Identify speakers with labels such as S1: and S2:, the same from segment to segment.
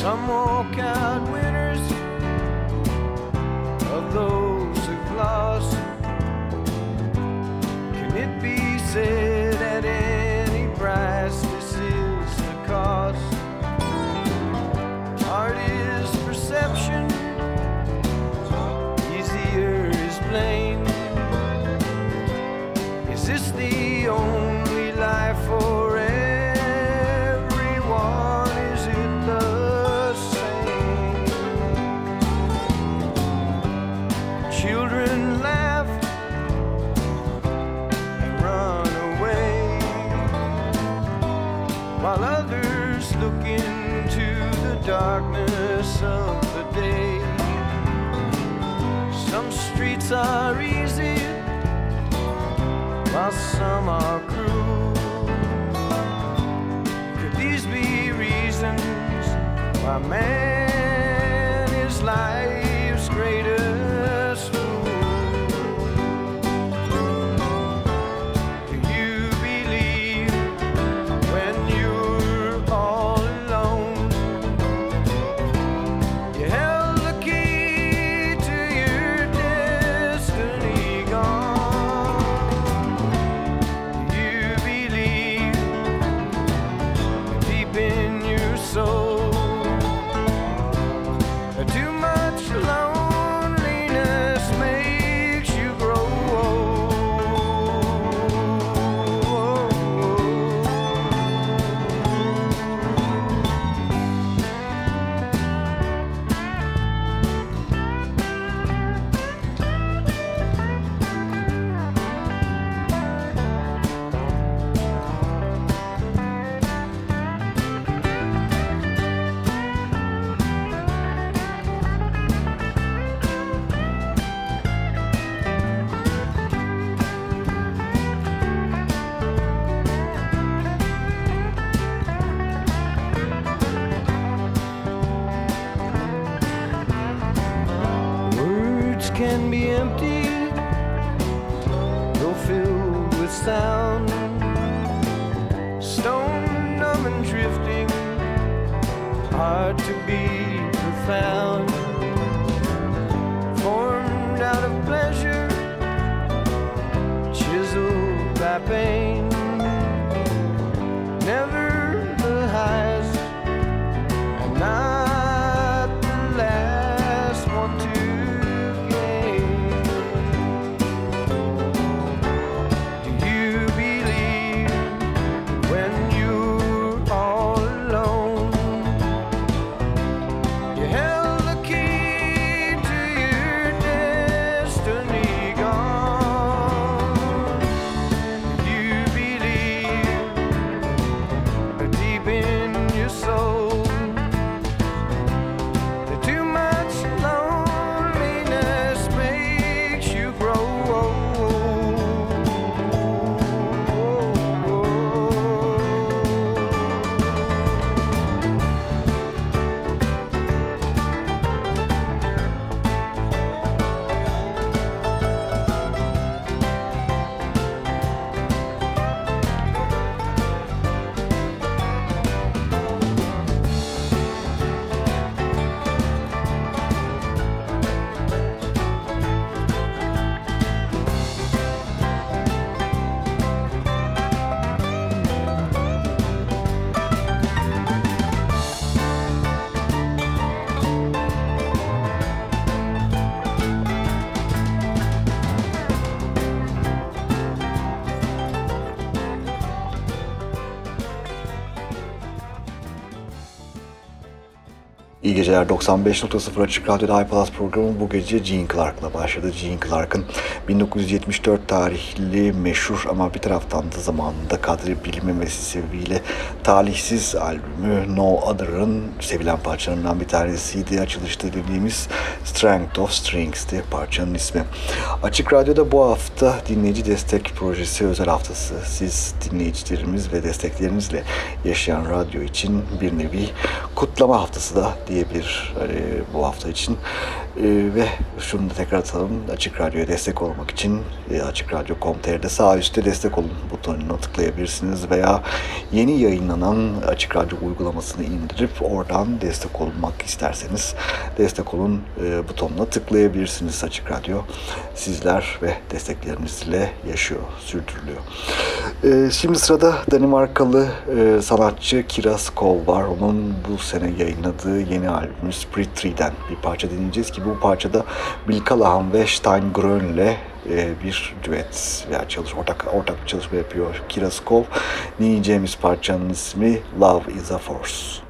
S1: Some walk out with our crew. Could these be reasons why man?
S2: geceler 95.0 Açık Radyo'da iPlus programı bu gece Gene Clark'la başladı. Gene Clark'ın 1974 tarihli meşhur ama bir taraftan da zamanında kadri bilinmemesi sebebiyle talihsiz albümü No Other'ın sevilen parçalarından bir tanesiydi. Açılışta dediğimiz Strength of Strings'ti parçanın ismi. Açık Radyo'da bu hafta dinleyici destek projesi özel haftası. Siz dinleyicilerimiz ve desteklerinizle yaşayan radyo için bir nevi kutlama haftası da
S3: diyebilir hani bu hafta için. E, ve şunu da tekrar atalım. Açık Radyo'ya destek olmak için e, Açık Radyo.com.tr'de sağ üstte destek olun butonuna tıklayabilirsiniz veya yeni yayınlanan Açık Radyo uygulamasını indirip oradan destek olmak isterseniz destek olun e, butonuna tıklayabilirsiniz Açık Radyo. Sizler ve desteklerinizle yaşıyor, sürdürülüyor. E, şimdi sırada Danimarkalı e, sanatçı Kiras Kol var. Onun bu sene yayınladığı yeni albümü Spirit Tree'den bir parça dinleyeceğiz ki bu parçada Bill Callahan ve Stein Grön ile e, bir düet veya çalış, ortak, ortak bir çalışma yapıyor Kiraskov. Dinleyeceğimiz parçanın ismi Love is a Force.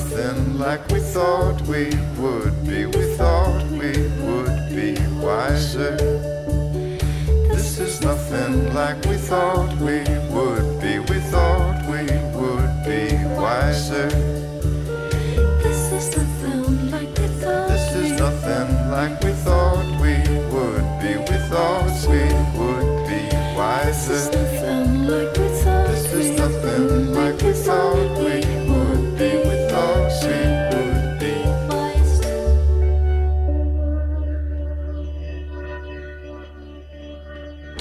S4: nothing like we thought we would be. We thought we would be wiser. This is nothing like we thought we would be. We thought we would be wiser.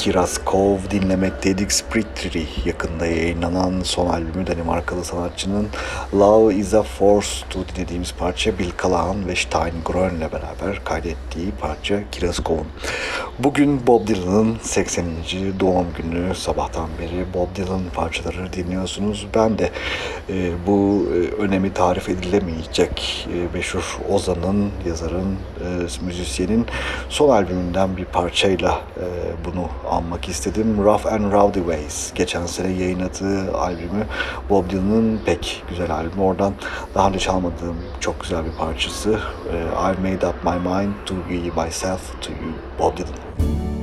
S3: Kiraskov dinlemekteydik. Spritry yakında yayınlanan son albümü Danimarkalı sanatçının Love is a Force'tu dinlediğimiz parça Bill Callahan ve Stein Grön ile beraber kaydettiği parça Kiraskov'un. Bugün Bob Dylan'ın 80. doğum günü sabahtan beri Bob Dylan parçaları dinliyorsunuz. Ben de e, bu e, önemi tarif edilemeyecek e, meşhur Ozan'ın, yazarın, e, müzisyenin son albümünden bir parçayla e, bunu
S2: anmak istedim. Rough and Rowdy Ways. Geçen sene yayınladığı albümü Bob Dylan'ın pek güzel albümü. Oradan daha önce çalmadığım çok güzel bir parçası. E, I Made Up My Mind to Give Myself to You Bob Dylan.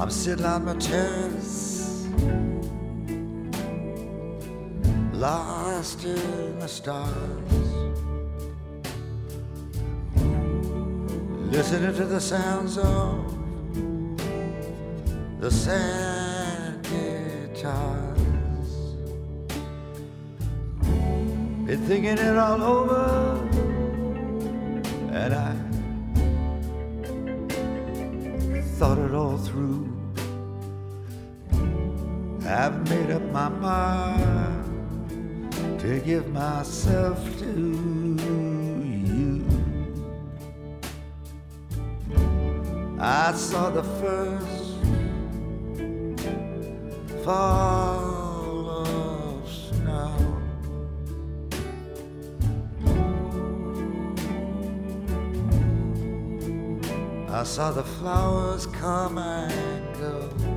S5: I'm sitting on my terrace, lost in the stars, listening to the sounds of the sad guitars. Been thinking it all over, and I thought it all through. I've made up my mind to give myself to you. I saw the first fall of snow. I saw the flowers come and go.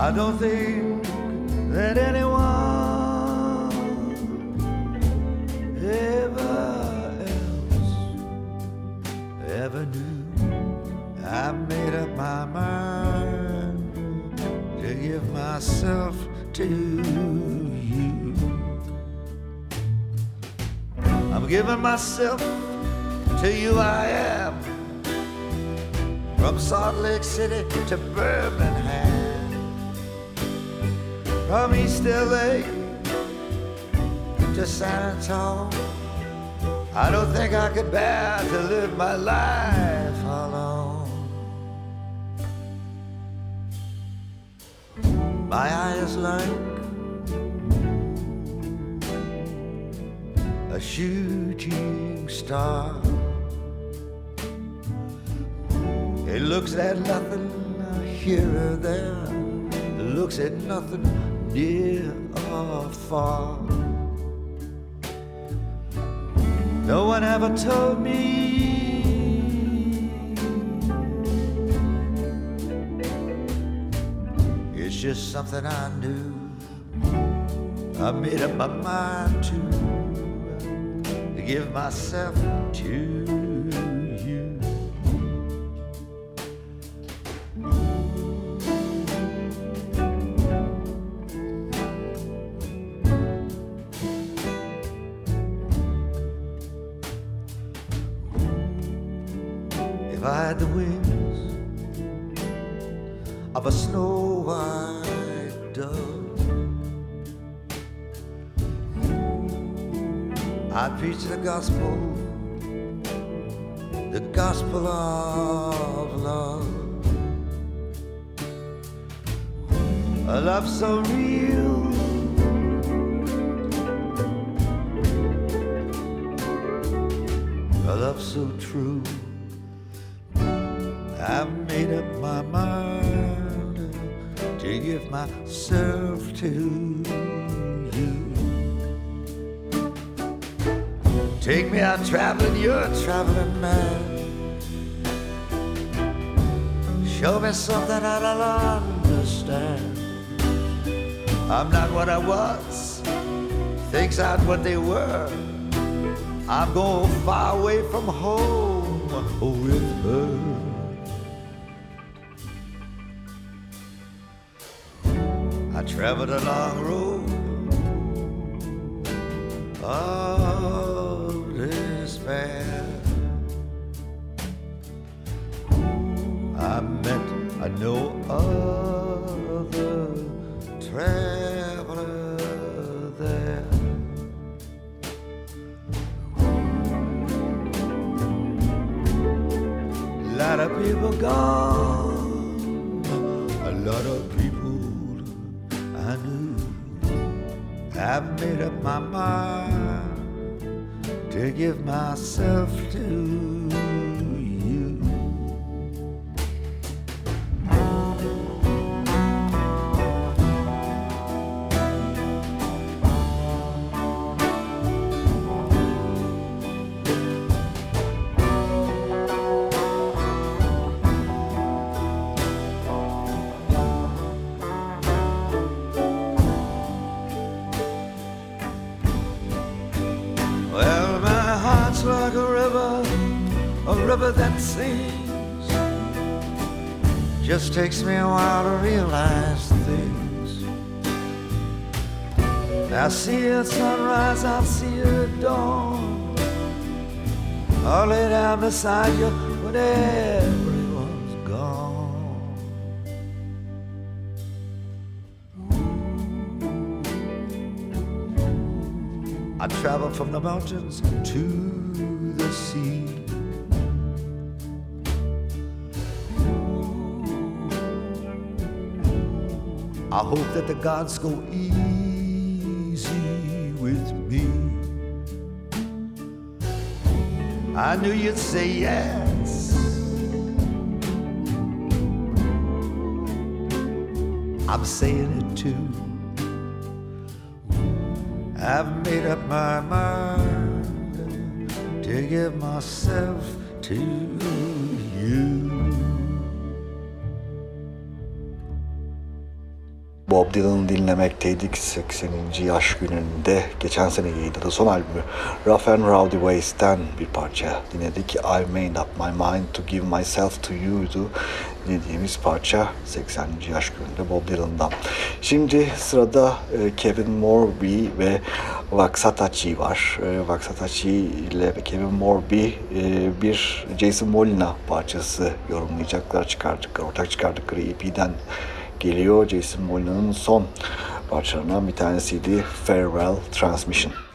S5: I don't think that anyone ever else ever knew. I made up my mind to give myself to you. I'm giving myself to you, I am. From Salt Lake City to Birmingham, from East LA to San Antonio. I don't think I could bear to live my life alone. My eyes like a shooting star. It looks at nothing here or there. It looks at nothing near or far. No one ever told me. It's just something I knew. I made up my mind to, to give myself to preach the gospel, the gospel of love. A love so real. A love so true. I've made up my mind to give my myself Take me out traveling, you're a traveling man. Show me something I don't understand. I'm not what I was, things aren't what they were. I'm going far away from home with her. I traveled a long road of despair. I met no other traveler there. A lot of people gone, a lot of people I knew. I've made up my mind to give myself to. Takes me a while to realize things. I see it sunrise, I'll see it dawn. I'll lay down beside you when everyone's gone. I travel from the mountains to the sea. I hope that the gods go easy with me. I knew you'd say yes. I'm saying it too. I've made up my mind to give myself to
S2: Bob Dylan'ı dinlemekteydik 80. yaş gününde geçen sene yayınladığı son albümü Rough and Rowdy Ways'ten bir parça dinledik. I made up my mind to give myself to you'du dinlediğimiz parça 80. yaş gününde Bob Dylan'dan. Şimdi sırada e, Kevin Morby ve Vaxatachi var. E, Vaxatachi ile Kevin Morby e, bir Jason Molina parçası yorumlayacaklar, çıkardıkları, ortak çıkardıkları EP'den geliyor. Jason Molina'nın son parçalarından bir tanesiydi Farewell Transmission.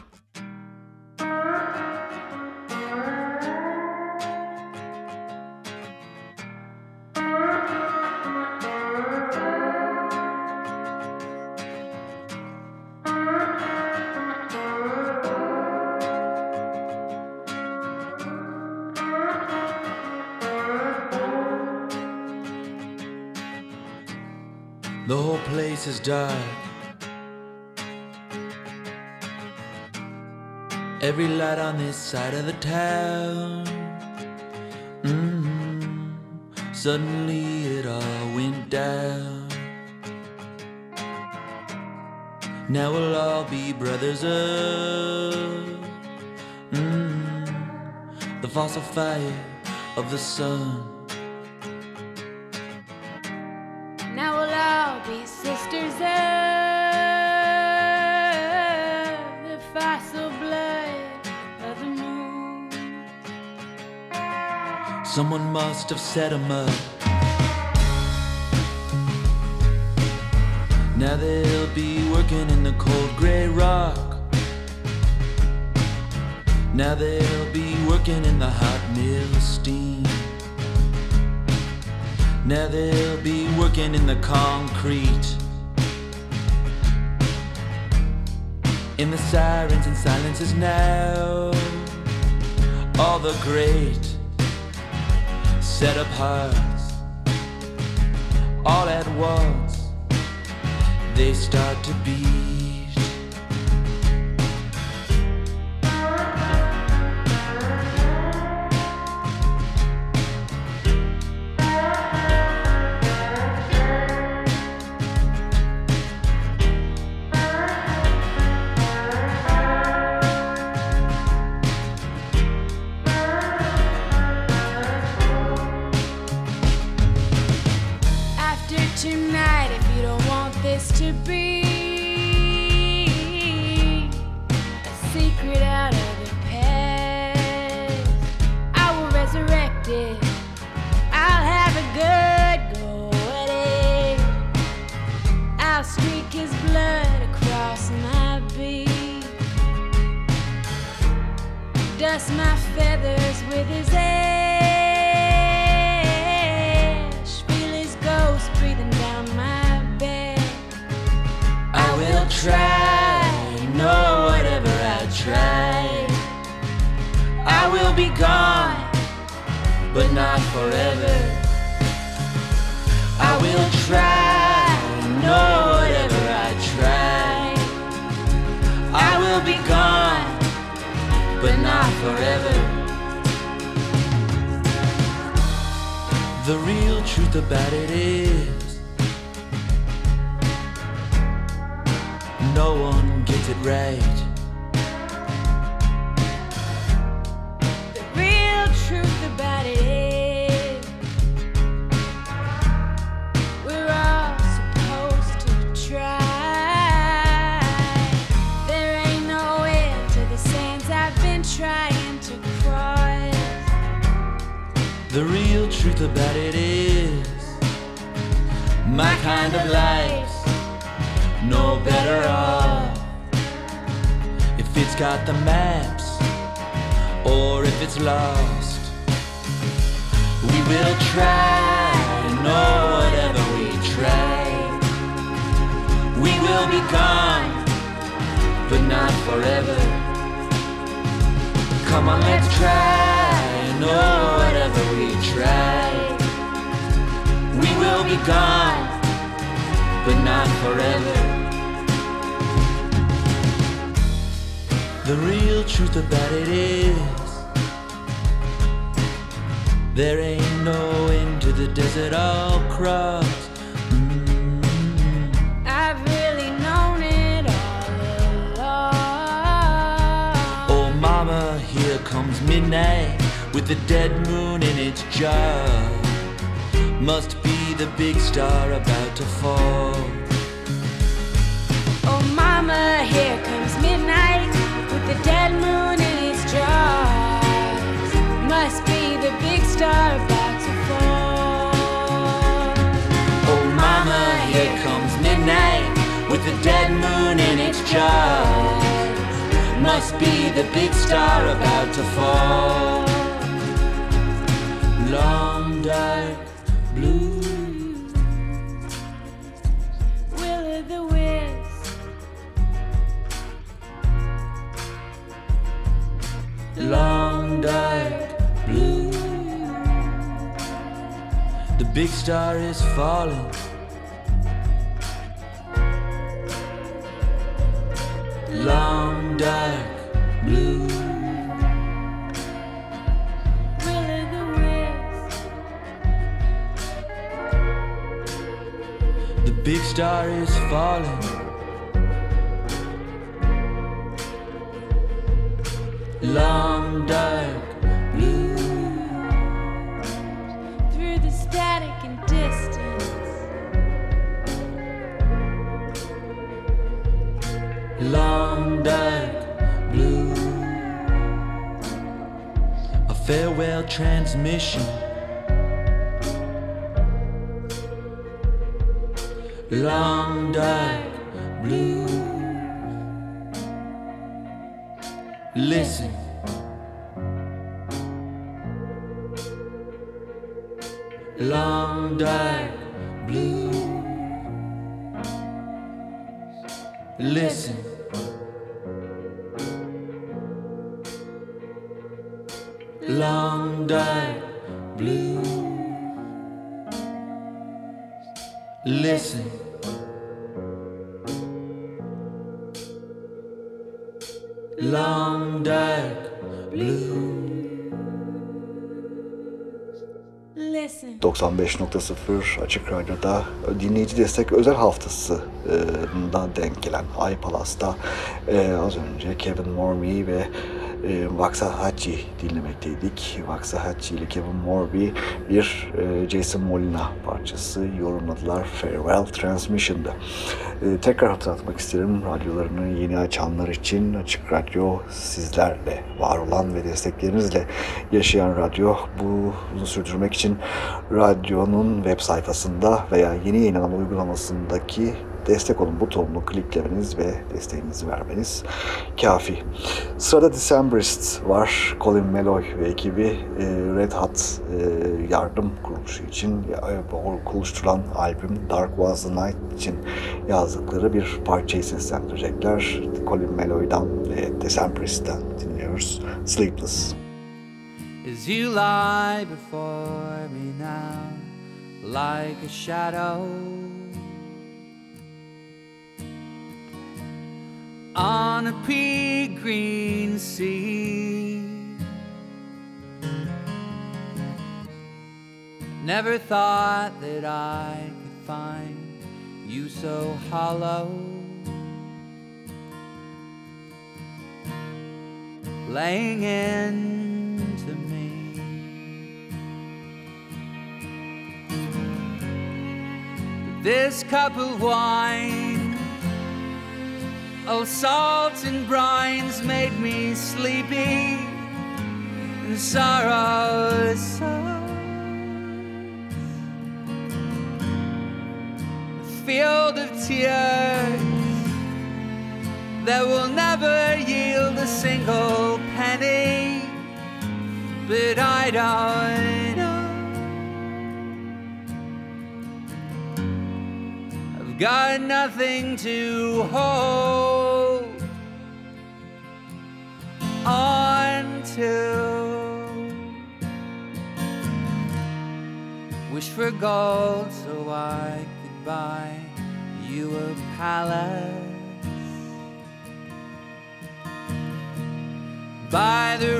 S6: Is dark. Every light on this side of the town. Mm-hmm. Suddenly it all went down. Now we'll all be brothers of mm-hmm. the fossil fire of the sun. Must have set him up. Now they'll be working in the cold gray rock. Now they'll be working in the hot mill steam. Now they'll be working in the concrete. In the sirens and silences now. All the great set apart all at once they start to be my kind of life's no better off if it's got the maps or if it's lost. We will try, no, whatever we try. We will be gone, but not forever. Come on, let's try, no, whatever we try. Will be gone, but not forever. The real truth about it is there ain't no end to the desert I'll cross. Mm-hmm.
S7: I've really known it all along.
S6: Oh, mama, here comes midnight with the dead moon in its jar. Must be the big star about to fall.
S7: Oh, mama, here comes midnight with the dead moon in its jaws. Must be the big star about to fall.
S6: Oh, mama, here comes midnight with the dead moon in its jaws. Must be the big star about to fall. Long dark blue. Long dark blue. The big star is falling. Long dark blue.
S7: Will the wisp.
S6: The big star is falling. Long dark blue.
S7: through the static and distance.
S6: long dark blue. A farewell transmission. Long dark blue. Listen. Long dark blue. Listen.
S2: 95.0 Açık Radyo'da dinleyici destek özel haftasından denk gelen Ay Palas'ta e, az önce Kevin Morby ve e, Waxahachie dinlemekteydik. Waxahachie ile Kevin Morby bir e, Jason Molina parçası yorumladılar Farewell Transmission'da. E, tekrar hatırlatmak isterim radyolarını yeni açanlar için Açık Radyo sizlerle var olan ve desteklerinizle yaşayan radyo. Bunu sürdürmek için radyonun web sayfasında veya yeni yayınlanan uygulamasındaki destek olun butonunu kliklemeniz ve desteğinizi vermeniz kafi. Sırada Decemberist var. Colin Meloy ve ekibi e, Red Hot e, yardım kuruluşu için e, oluşturulan albüm Dark Was The Night için yazdıkları bir parçayı seslendirecekler. Colin Meloy'dan ve Decemberist'ten dinliyoruz. Sleepless.
S8: as you lie before me now like a shadow on a pea green sea. Never thought that I could find you so hollow. Laying into me. This cup of wine, oh, salt and brines made me sleepy, and sorrow so. field of tears that will never yield a single penny. But I don't I've got nothing to hold on to. Wish for gold so I could buy you a palace by the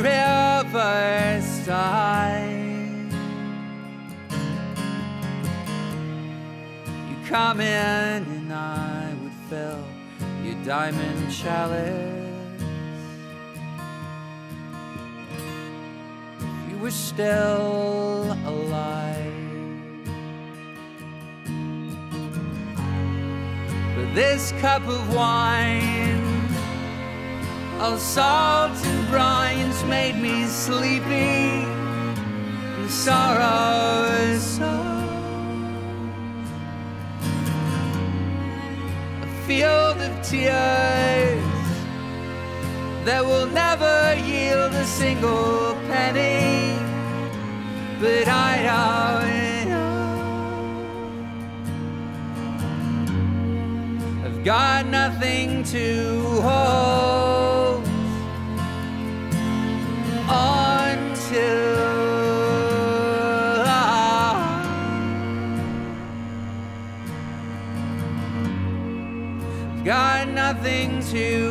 S8: riverside. Come in and I would fill your diamond chalice. If you were still alive. But this cup of wine, of salt and brines made me sleepy, and sorrow is. Field of tears that will never yield a single penny, but I know. I've got nothing to hold on nothing to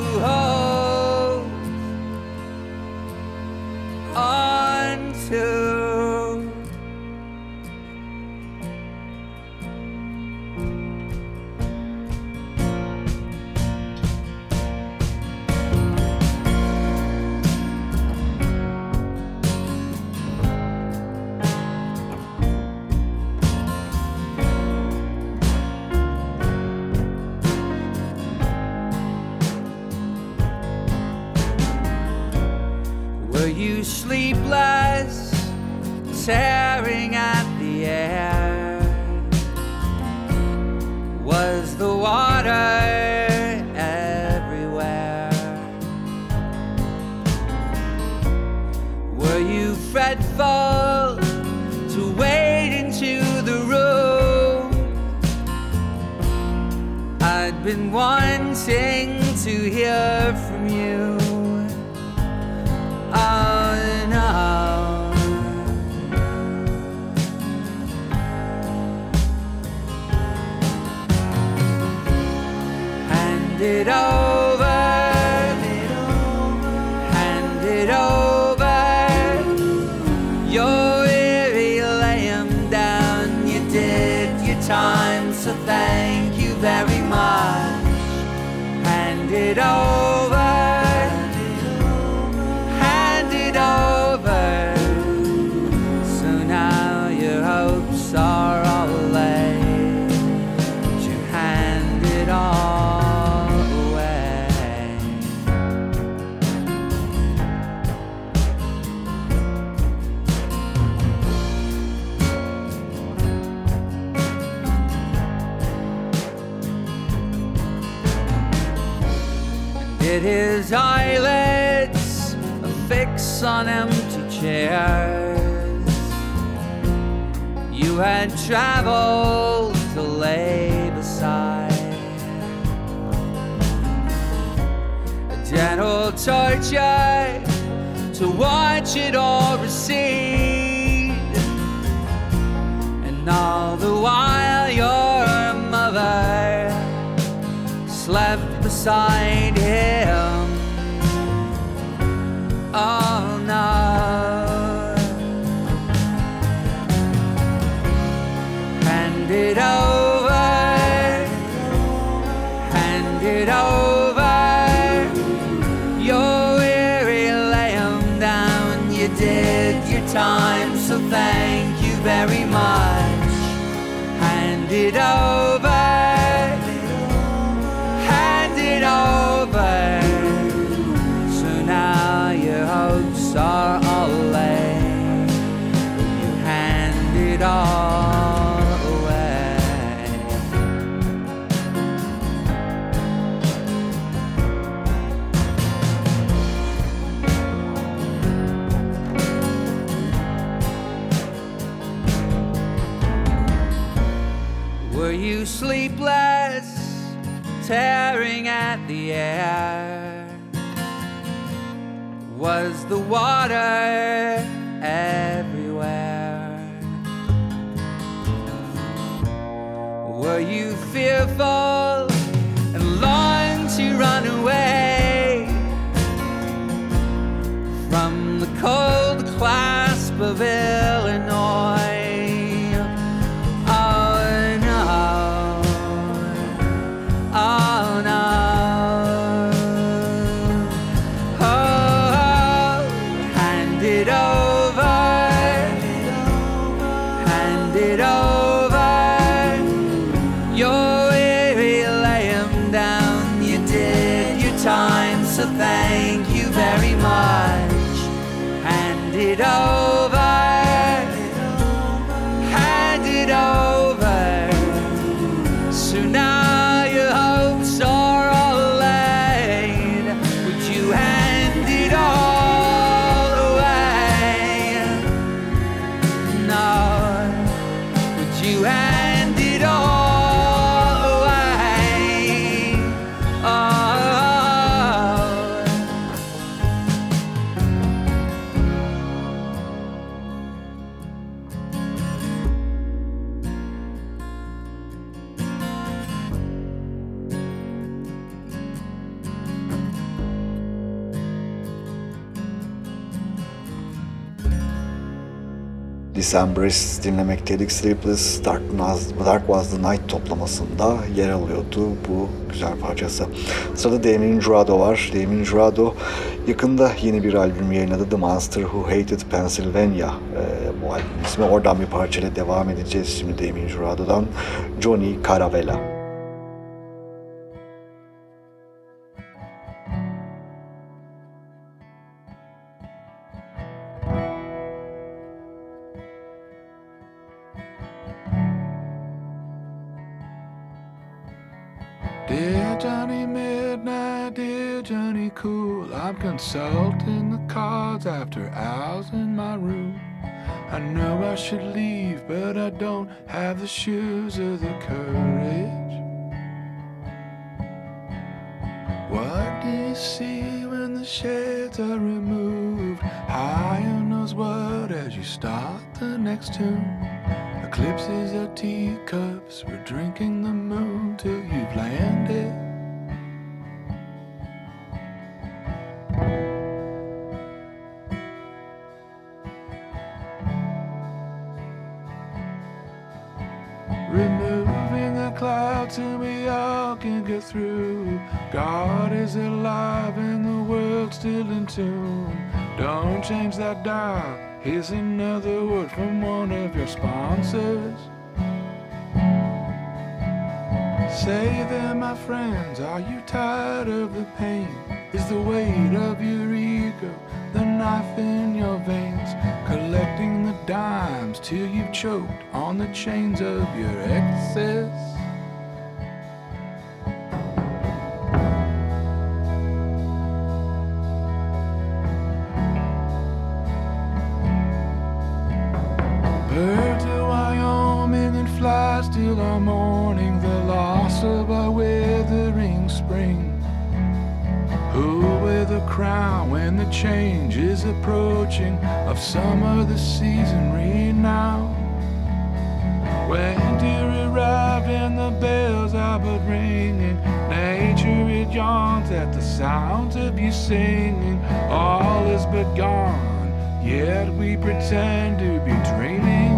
S8: Did his eyelids fix on empty chairs? You had traveled to lay beside a gentle torture to watch it all recede. And all the while, your mother slept beside him all night. Hand it over, hand it over. You're weary, lay down. You did your time, so thank you very much. Hand it over, Sleepless, tearing at the air? Was the water everywhere? Were you fearful
S2: Decemberist dinlemekteydik. Sleepless Dark, Was, Dark Was the Night toplamasında yer alıyordu bu güzel parçası. Sırada Damien Jurado var. Damien Jurado yakında yeni bir albüm yayınladı. The Monster Who Hated Pennsylvania. Ee, bu albüm ismi. Oradan bir parçayla devam edeceğiz şimdi Damien Jurado'dan. Johnny Caravella.
S9: After hours in my room. I know I should leave, but I don't have the shoes or the courage. What do you see when the shades are removed? High on knows what as you start the next tune. Eclipses are teacups, we're drinking the moon till you've landed. Is alive and the world's still in tune. Don't change that dial. Here's another word from one of your sponsors. Say there, my friends, are you tired of the pain? Is the weight of your ego the knife in your veins? Collecting the dimes till you've choked on the chains of your excess? Till morning, the loss of our withering spring. Who with a crown when the change is approaching of summer the season renowned. Winter arrived and the bells are but ringing. Nature it yawns at the sound of you singing. All is but gone, yet we pretend to be dreaming.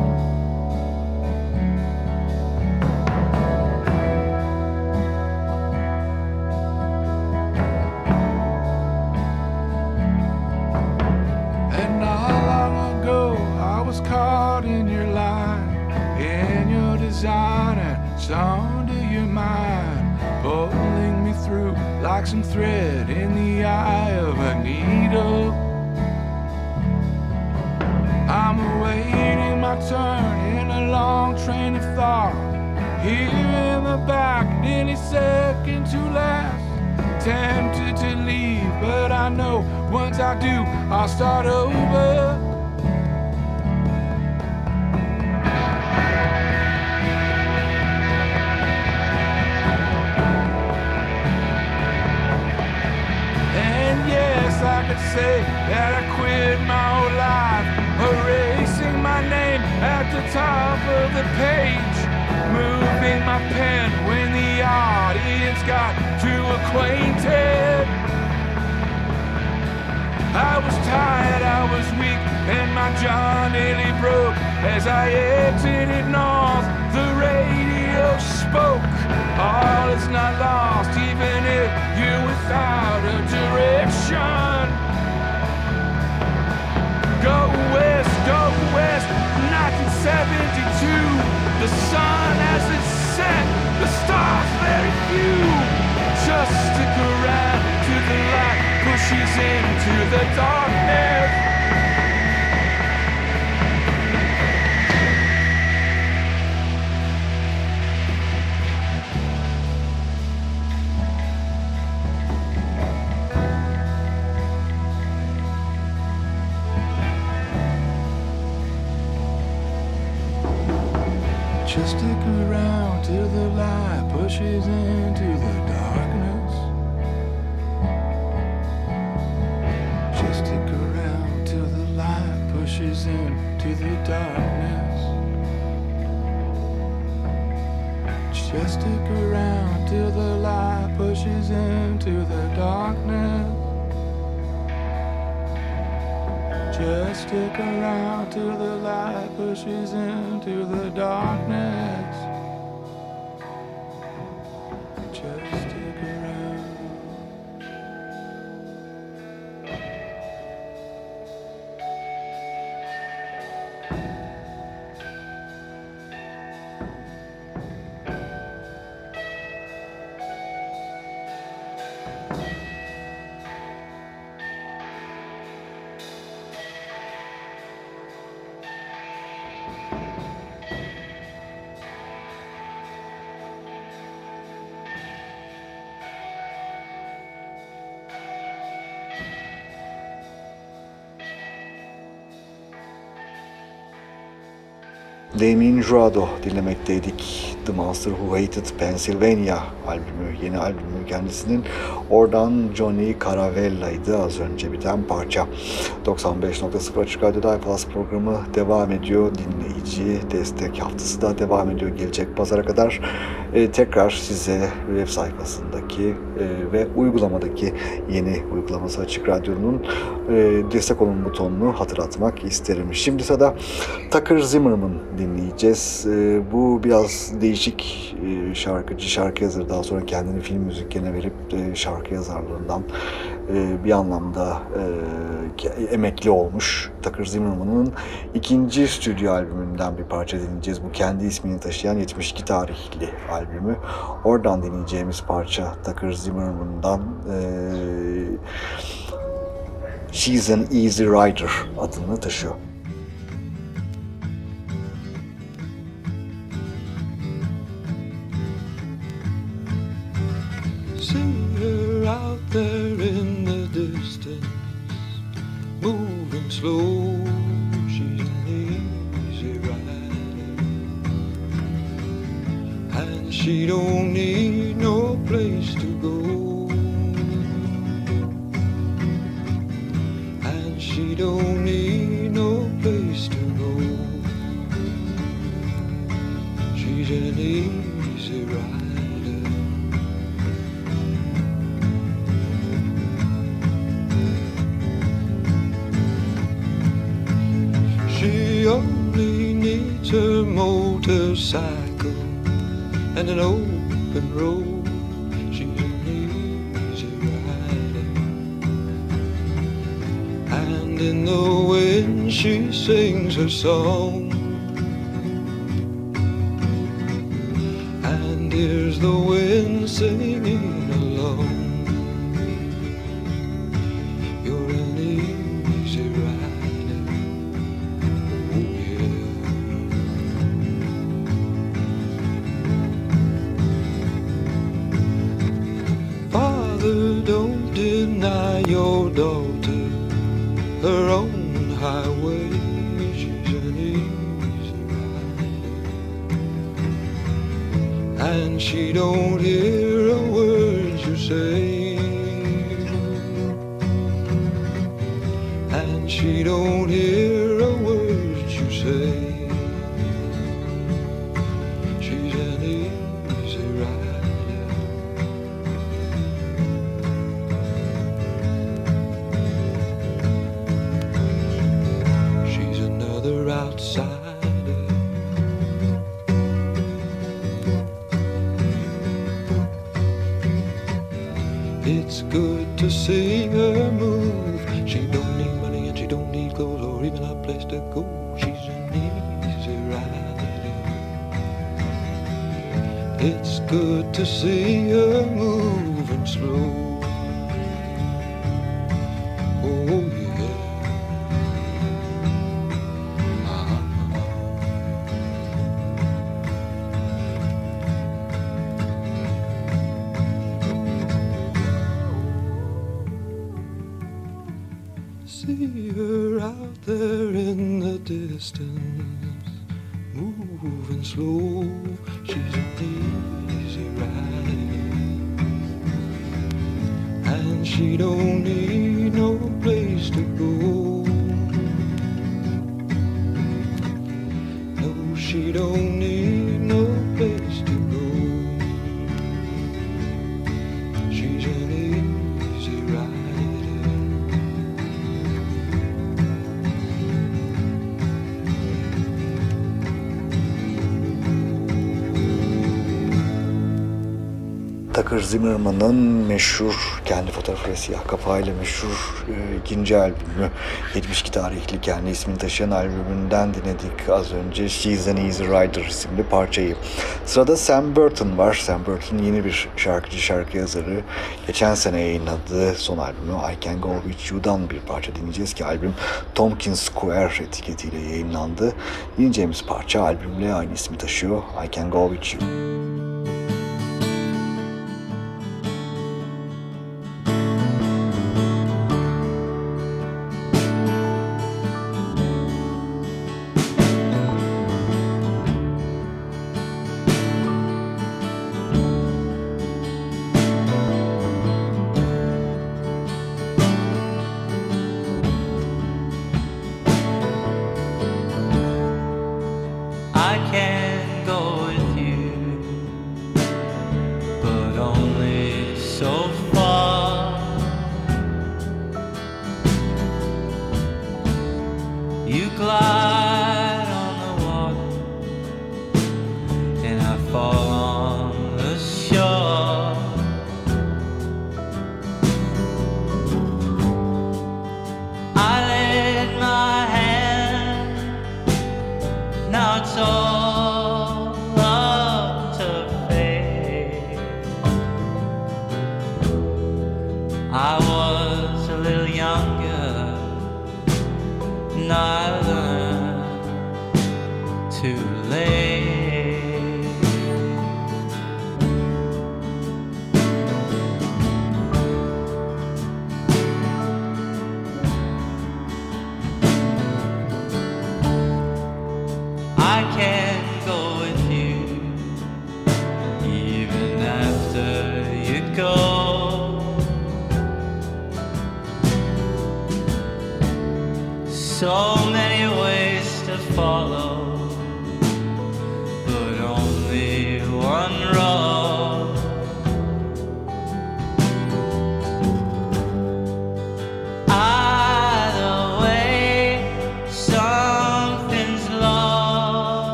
S9: Start over. Jaw nearly broke as I exited north. The radio spoke. All is not lost, even if you're without a direction. Go west, go west, 1972. The sun as it set, the stars very few. Just stick around till the light pushes into the darkness. Pushes into the darkness. Just stick around till the light pushes into the darkness. Just stick around till the light pushes into the darkness. Just stick around till the light pushes into the darkness.
S2: Damien Jurado dinlemekteydik. The Monster Who Hated Pennsylvania albümü, yeni albümü kendisinin. Oradan Johnny Caravella'ydı az önce biten parça. 95.0 Açık Radyo'da iPlus programı devam ediyor. Dinleyici destek haftası da devam ediyor gelecek pazara kadar. Ee, tekrar size web sayfasındaki e, ve uygulamadaki yeni uygulaması Açık Radyo'nun e, destek olun butonunu hatırlatmak isterim. Şimdi sırada Tucker Zimmerman dinleyeceğiz. E, bu biraz değişik e, şarkıcı, şarkı yazarı daha sonra kendini film müziklerine verip e, şarkı yazarlığından e, bir anlamda e, emekli olmuş Tucker Zimmerman'ın ikinci stüdyo albümünden bir parça dinleyeceğiz. Bu kendi ismini taşıyan 72 tarihli albümü. Oradan dinleyeceğimiz parça Tucker Zimmerman'dan e, She's an Easy Rider adını taşıyor.
S10: Sings It's good to see her move. She don't need money and she don't need clothes or even a place to go. She's an easy rider. It's good to see her moving slow.
S11: Zimmerman'ın meşhur kendi fotoğrafı ve siyah kapağıyla meşhur e, albümü 72 tarihli kendi ismini taşıyan albümünden dinledik az önce She's an Easy Rider isimli parçayı. Sırada Sam Burton var. Sam Burton yeni bir şarkıcı, şarkı yazarı. Geçen sene yayınladığı son albümü I Can Go With You'dan bir parça dinleyeceğiz ki albüm Tompkins Square etiketiyle yayınlandı. Dinleyeceğimiz parça albümle aynı ismi taşıyor. I Can Go With You.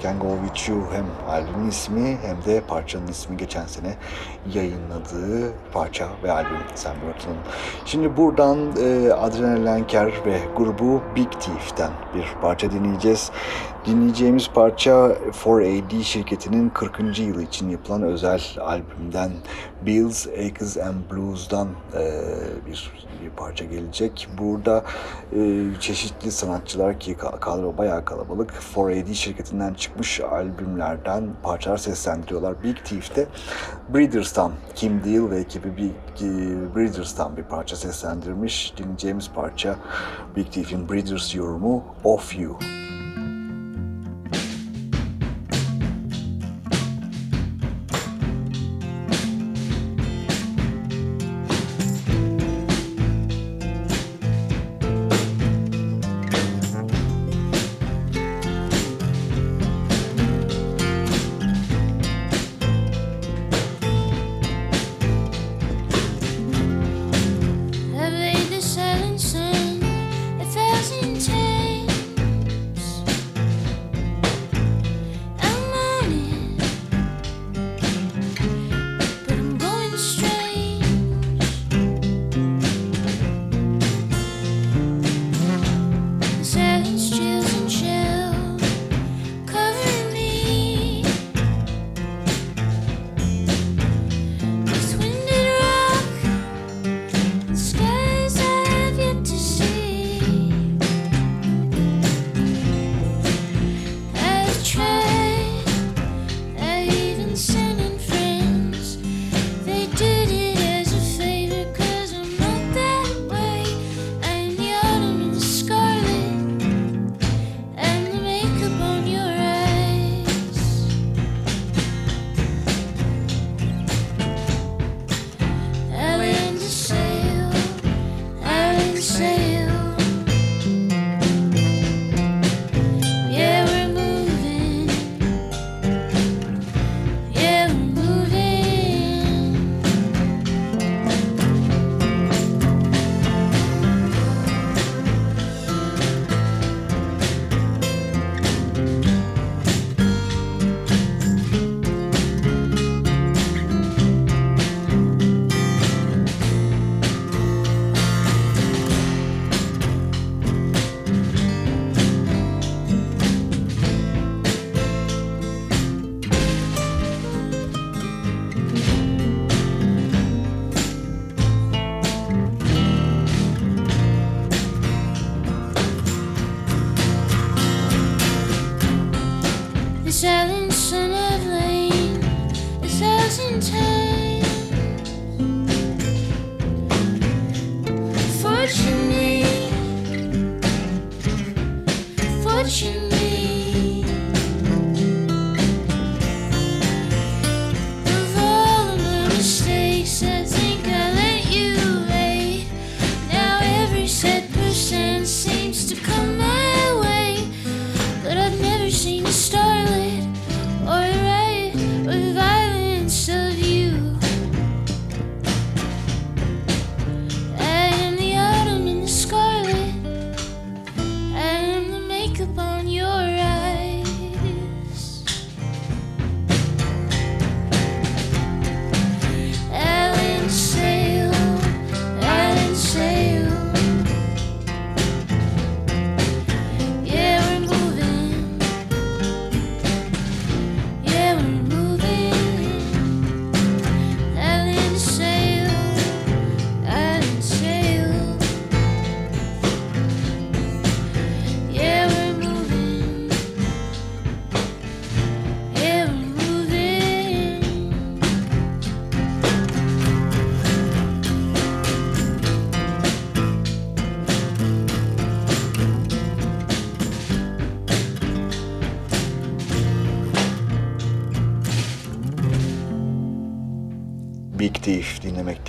S12: I Can Go With You
S13: hem albümün ismi hem de parçanın ismi geçen sene yayınladığı parça ve albüm Sam Burton'un. Şimdi buradan e, Adrenal Lenker ve grubu Big Thief'ten bir parça dinleyeceğiz. Dinleyeceğimiz parça 4AD şirketinin 40. yılı için yapılan özel albümden Bills, Acres and Blues'dan e, bir, bir parça gelecek. Burada e, çeşitli sanatçılar ki kadro bayağı kalabalık 4AD şirketinden çıkan çıkmış albümlerden parçalar seslendiriyorlar. Big Thief'te Breeders'tan Kim Deal ve ekibi e, Breeders'tan bir parça seslendirmiş. Dinleyeceğimiz parça Big Thief'in Breeders yorumu Off You.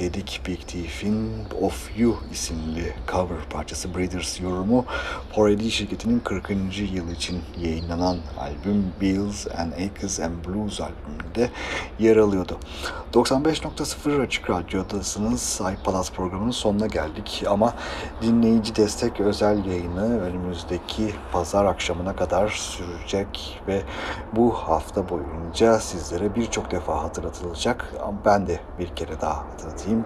S2: Dinlemekteydik. Big Thief'in Of You isimli cover parçası Breeders yorumu Porady şirketinin 40. yıl için yayınlanan albüm Bills and Acres and Blues albümünde yer alıyordu. 95.0 Açık Radyo'dasınız. iPalaz programının sonuna geldik ama dinleyici destek özel yayını önümüzdeki pazar akşamına kadar sürecek ve bu hafta boyunca sizlere birçok defa hatırlatılacak. Ben de bir kere daha hatırlatayım.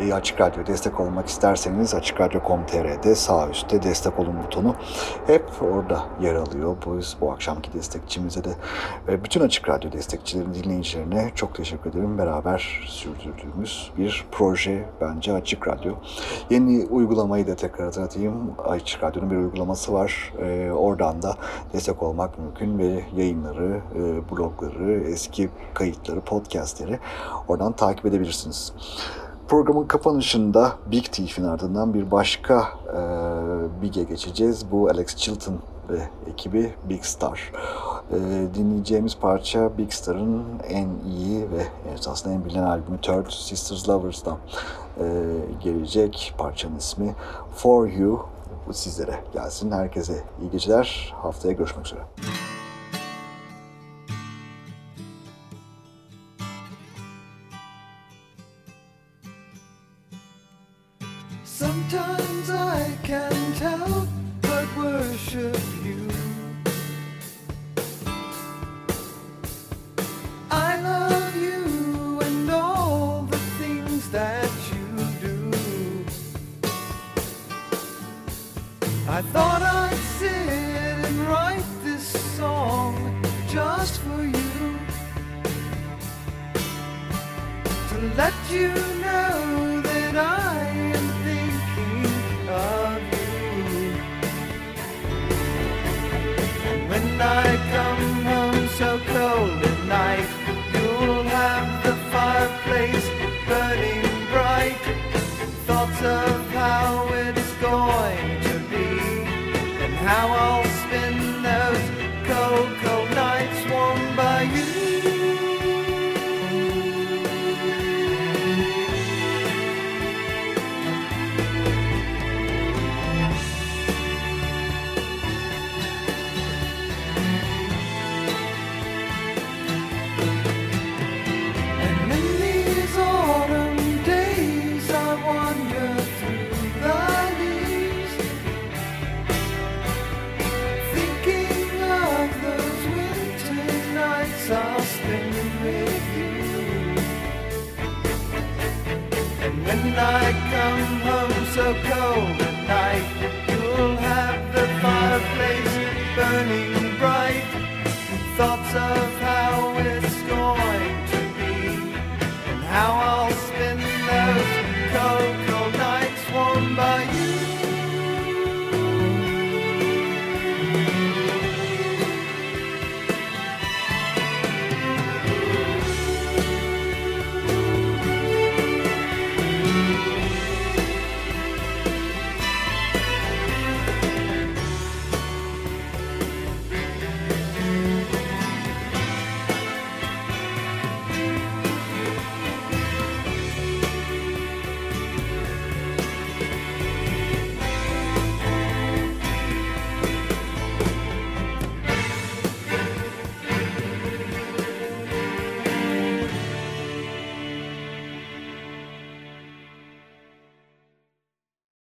S2: E, Açık Radyo destek olmak isterseniz açıkradyo.com.tr'de sağ üstte destek olun butonu hep orada yer alıyor. Bu, bu akşamki destekçimize de ve bütün Açık Radyo destekçilerin dinleyicilerine çok teşekkür ederim. Beraber sürdürdüğümüz bir proje bence Açık Radyo. Yeni uygulamayı da tekrar hatırlatayım. Açık Radyo'nun bir uygulaması var. E, oradan da destek olmak mümkün ve yayınları, e, blogları, eski kayıtları, podcastleri oradan takip edebilirsiniz. Programın kapanışında Big Thief'in ardından bir başka e, Big'e geçeceğiz. Bu Alex Chilton ve ekibi Big Star. E, dinleyeceğimiz parça Big Star'ın en iyi ve esasında en bilinen albümü Third Sisters Lovers'dan e, gelecek parçanın ismi For You. Bu sizlere gelsin. Herkese iyi geceler. Haftaya görüşmek üzere.
S4: Sometimes I can't help but worship you. I love you and all the things that you do. I thought I'd sit and write this song just for you. To let you know I come home so cold at night, you'll have the fireplace burning bright. Thoughts of how it's going